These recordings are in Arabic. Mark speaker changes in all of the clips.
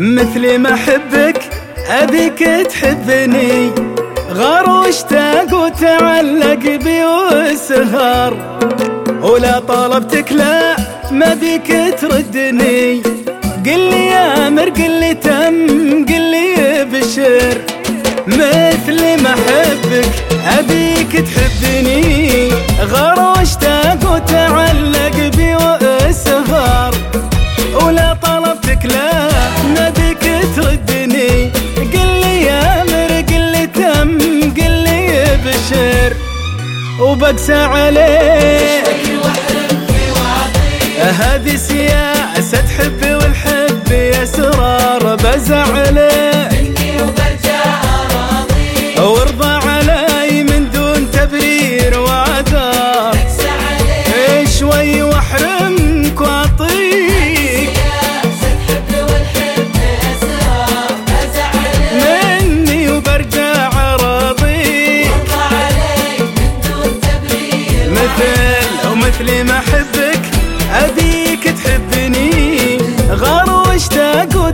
Speaker 1: مثل ما أحبك ابيك تحبني. غار واشتاق وتعلق بي وسهر ولا طلبتك لا ما بيك تردني. قل لي يا أمر قل لي تم قل لي بشر مثل ما أحبك أبيك تحبني. غار واشتاق وبقسى عليك هذه سياسة حبي والحب يسرار بزعله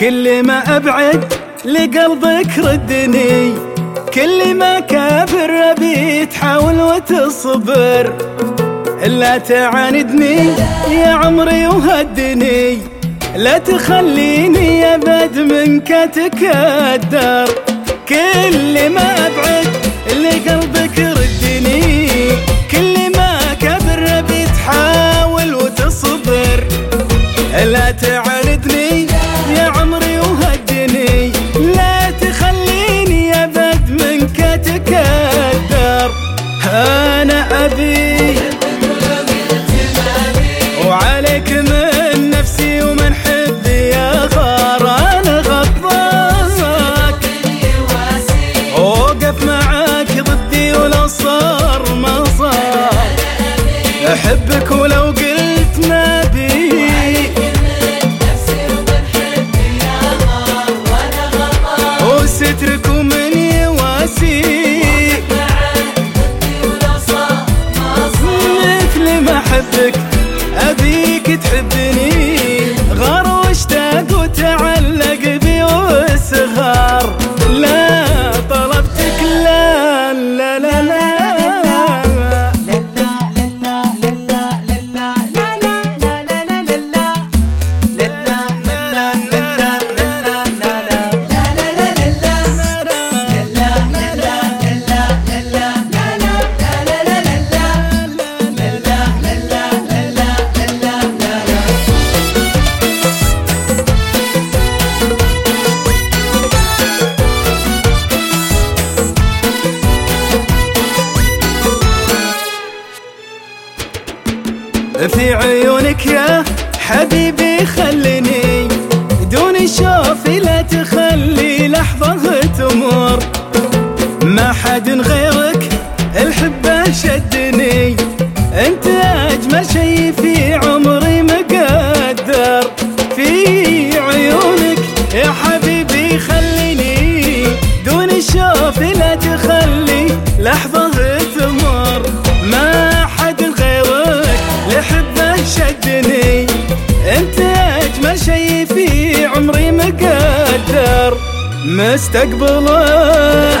Speaker 1: كل ما أبعد لقلبك ردني. كل ما كابر ابي تحاول وتصبر. لا تعاندني يا عمري وهدني. لا تخليني ابد منك اتكدر كل ما أبعد لقلبك ردني. كل ما كبر ابي تحاول وتصبر. لا تعاندني يا أنا أبي أحبك أبي في عيونك يا حبيبي خليني. دون شوفي لا تخلي لحظة تمر. ما حد غيرك الحبة شدني. أنت أجمل شي في عمري مقدر. في عيونك يا حبيبي خليني. دون شوفي لا تخلي لحظة مستقبلك